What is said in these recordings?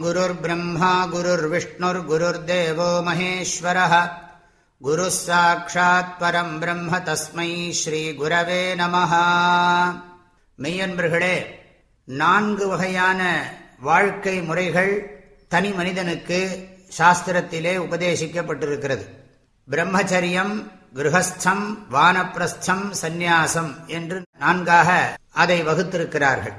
गुरुर्ब्रह्मा गुरुर्विष्णुर्गुरुर्देवो महेश्वरः गुरुः साक्षात् परम् ब्रह्म तस्मै ஸ்ரீகுரவே நமः மெய்யன்பர்களே நான்கு வகையான வாழ்க்கை முறைகள் தனி மனிதனுக்கு சாஸ்திரத்திலே உபதேசிக்கப்பட்டிருக்கிறது பிரம்மச்சரியம் கிரகஸ்தம் வானப்பிரஸ்தம் சந்நியாசம் என்று நான்காக அதை வகுத்திருக்கிறார்கள்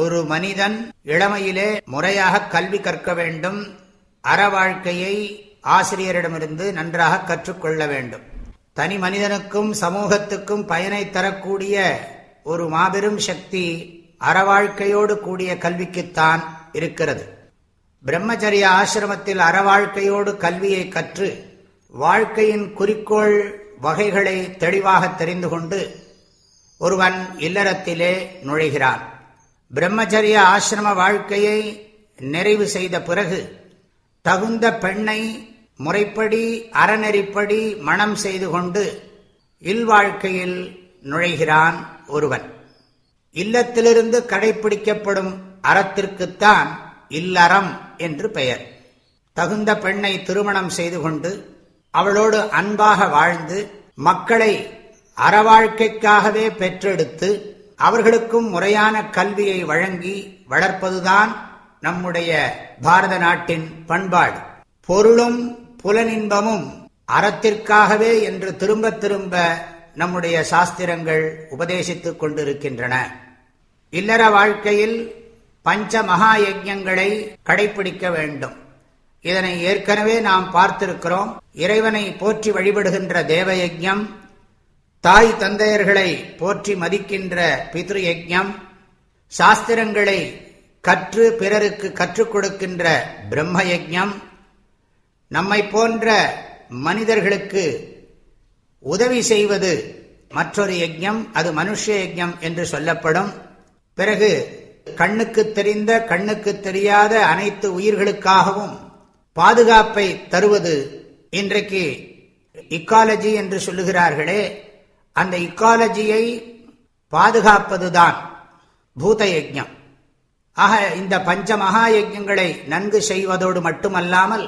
ஒரு மனிதன் இளமையிலே முறையாக கல்வி கற்க வேண்டும். அற வாழ்க்கையை ஆசிரியரிடமிருந்து நன்றாக கற்றுக்கொள்ள வேண்டும். தனி மனிதனுக்கும் சமூகத்துக்கும் பயனை தரக்கூடிய ஒரு மாபெரும் சக்தி அறவாழ்க்கையோடு கூடிய கல்விக்குத்தான் இருக்கிறது. பிரம்மச்சரிய ஆசிரமத்தில் அறவாழ்க்கையோடு கல்வியை கற்று வாழ்க்கையின் குறிக்கோள் வகைகளை தெளிவாக தெரிந்து கொண்டு ஒருவன் இல்லறத்திலே நுழைகிறான். பிரம்மச்சரிய ஆசிரம வாழ்க்கையை நிறைவு செய்த பிறகு தகுந்த பெண்ணை முறைப்படி அறநெறிப்படி மனம் செய்து கொண்டு இல்வாழ்க்கையில் நுழைகிறான் ஒருவன். இல்லத்திலிருந்து கடைபிடிக்கப்படும் அறத்திற்குத்தான் இல்லறம் என்று பெயர். தகுந்த பெண்ணை திருமணம் செய்து கொண்டு அவளோடு அன்பாக வாழ்ந்து மக்களை அறவாழ்க்கைக்காகவே பெற்றெடுத்து அவர்களுக்கும் முறையான கல்வியை வழங்கி வளர்ப்பதுதான் நம்முடைய பாரத நாட்டின் பண்பாடு. பொருளும் புலனின்பமும் அறத்திற்காகவே என்று திரும்ப திரும்ப நம்முடைய சாஸ்திரங்கள் உபதேசித்துக் கொண்டிருக்கின்றன. இல்லற வாழ்க்கையில் பஞ்ச மகா யஜங்களை கடைபிடிக்க வேண்டும். இதனை ஏற்கனவே நாம் பார்த்திருக்கிறோம். இறைவனை போற்றி வழிபடுகின்ற தேவயஜம் தாய் தந்தையர்களை போற்றி மதிக்கின்ற பித்ரு யஜம் சாஸ்திரங்களை கற்று பிறருக்கு கற்றுக் கொடுக்கின்ற பிரம்ம யஜம் நம்மை போன்ற மனிதர்களுக்கு உதவி செய்வது மற்றொரு யஜ்யம் அது மனுஷ யஜ்யம் என்று சொல்லப்படும். பிறகு கண்ணுக்கு தெரிந்த கண்ணுக்கு தெரியாத அனைத்து உயிர்களுக்காகவும் பாதுகாப்பை தருவது இன்றைக்கு இக்காலஜி என்று சொல்லுகிறார்களே. அந்த இக்காலஜியை பாதுகாப்பதுதான் பூத யஜ்யம் ஆக இந்த பஞ்ச மகா யஜ்யங்களை நன்கு செய்வதோடு மட்டுமல்லாமல்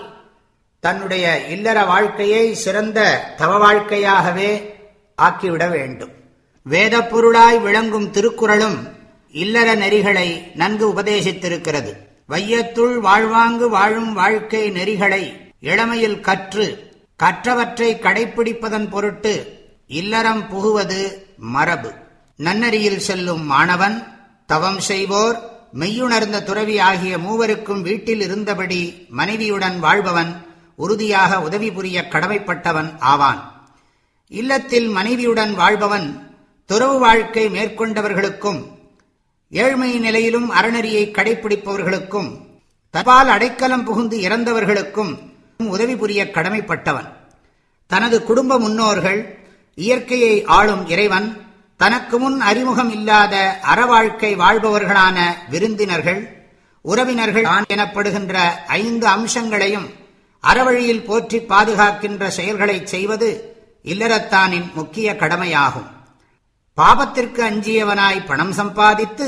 தன்னுடைய இல்லற வாழ்க்கையை சிறந்த தவ வாழ்க்கையாகவே ஆக்கிவிட வேண்டும். வேத பொருளாய் விளங்கும் திருக்குறளும் இல்லற நெறிகளை நன்கு உபதேசித்திருக்கிறது. வையத்துள் வாழ்வாங்கு வாழும் வாழ்க்கை நெறிகளை இளமையில் கற்று கற்றவற்றை கடைப்பிடிப்பதன் பொருட்டு இல்லறம் புகுவது மரபு. நன்னறியில் செல்லும் மாணவன் தவம் செய்வோர் மெய்யுணர்ந்த துறவி ஆகிய மூவருக்கும் வீட்டில் இருந்தபடி மனைவியுடன் வாழ்பவன் உறுதியாக உதவி புரிய கடமைப்பட்டவன் ஆவான். இல்லத்தில் மனைவியுடன் வாழ்பவன் துறவு வாழ்க்கை மேற்கொண்டவர்களுக்கும் ஏழ்மை நிலையிலும் அறநெறியை கடைபிடிப்பவர்களுக்கும் தபால் அடைக்கலம் புகுந்து இறந்தவர்களுக்கும் உதவி புரிய கடமைப்பட்டவன். தனது குடும்ப முன்னோர்கள் இயற்கையை ஆளும் இறைவன் தனக்கு முன் அறிமுகம் இல்லாத அறவாழ்க்கை வாழ்பவர்களான விருந்தினர்கள் உறவினர்கள் எனப்படுகின்ற ஐந்து அம்சங்களையும் அறவழியில் போற்றி பாதுகாக்கின்ற செயல்களை செய்வது இல்லறத்தானின் முக்கிய கடமையாகும். பாபத்திற்கு அஞ்சியவனாய் பணம் சம்பாதித்து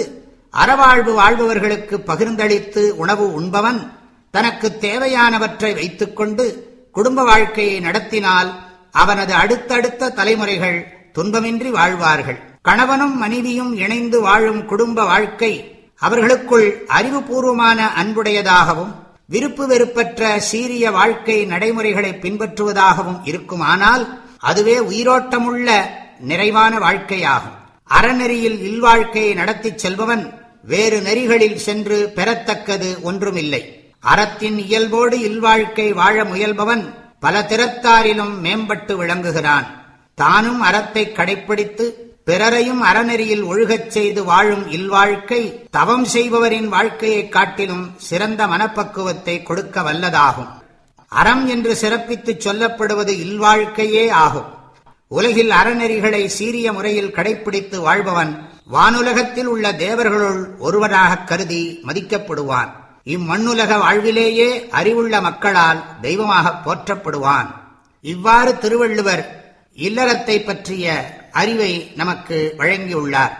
அறவாழ்வு வாழ்பவர்களுக்கு பகிர்ந்தளித்து உணவு உண்பவன் தனக்கு தேவையானவற்றை வைத்துக்கொண்டு குடும்ப வாழ்க்கையை நடத்தினால் அவனது அடுத்தடுத்த தலைமுறைகள் துன்பமின்றி வாழ்வார்கள். கணவனும் மனைவியும் இணைந்து வாழும் குடும்ப வாழ்க்கை அவர்களுக்குள் அறிவுபூர்வமான அன்புடையதாகவும் விருப்பு வெறுப்பற்ற சீரிய வாழ்க்கை நடைமுறைகளை பின்பற்றுவதாகவும் இருக்குமானால் அதுவே உயிரோட்டமுள்ள நிறைவான வாழ்க்கையாகும். அறநெறியில் இல்வாழ்க்கையை நடத்திச் செல்பவன் வேறு நெறிகளில் சென்று பெறத்தக்கது ஒன்றுமில்லை. அறத்தின் இயல்போடு இல்வாழ்க்கை வாழ முயல்பவன் பல திறத்தாரிலும் மேம்பட்டு விளங்குகிறான். தானும் அறத்தை கடைப்பிடித்து பிறரையும் அறநெறியில் ஒழுகச் செய்து வாழும் இல்வாழ்க்கை தவம் செய்பவரின் வாழ்க்கையைக் காட்டிலும் சிறந்த மனப்பக்குவத்தை கொடுக்க வல்லதாகும். அறம் என்று சிறப்பித்துச் சொல்லப்படுவது இல்வாழ்க்கையே ஆகும். உலகில் அறநெறிகளை சீரிய முறையில் கடைப்பிடித்து வாழ்பவன் வானுலகத்தில் உள்ள தேவர்களுள் ஒருவராக கருதி மதிக்கப்படுவான். இம்மண்ணுலக வாழ்விலேயே அறிவுள்ள மக்களால் தெய்வமாக போற்றப்படுவான். இவ்வாறு திருவள்ளுவர் இல்லறத்தை பற்றிய அறிவை நமக்கு வழங்கியுள்ளார்.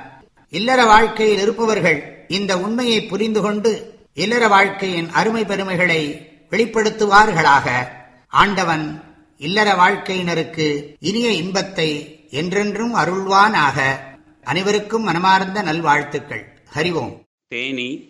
இல்லற வாழ்க்கையில் இருப்பவர்கள் இந்த உண்மையை புரிந்து கொண்டு இல்லற வாழ்க்கையின் அருமை பெருமைகளை வெளிப்படுத்துவார்களாக. ஆண்டவன் இல்லற வாழ்க்கையினருக்கு இனிய இன்பத்தை என்றென்றும் அருள்வானாக. அனைவருக்கும் மனமார்ந்த நல்வாழ்த்துக்கள். ஹரிவோம் தேனி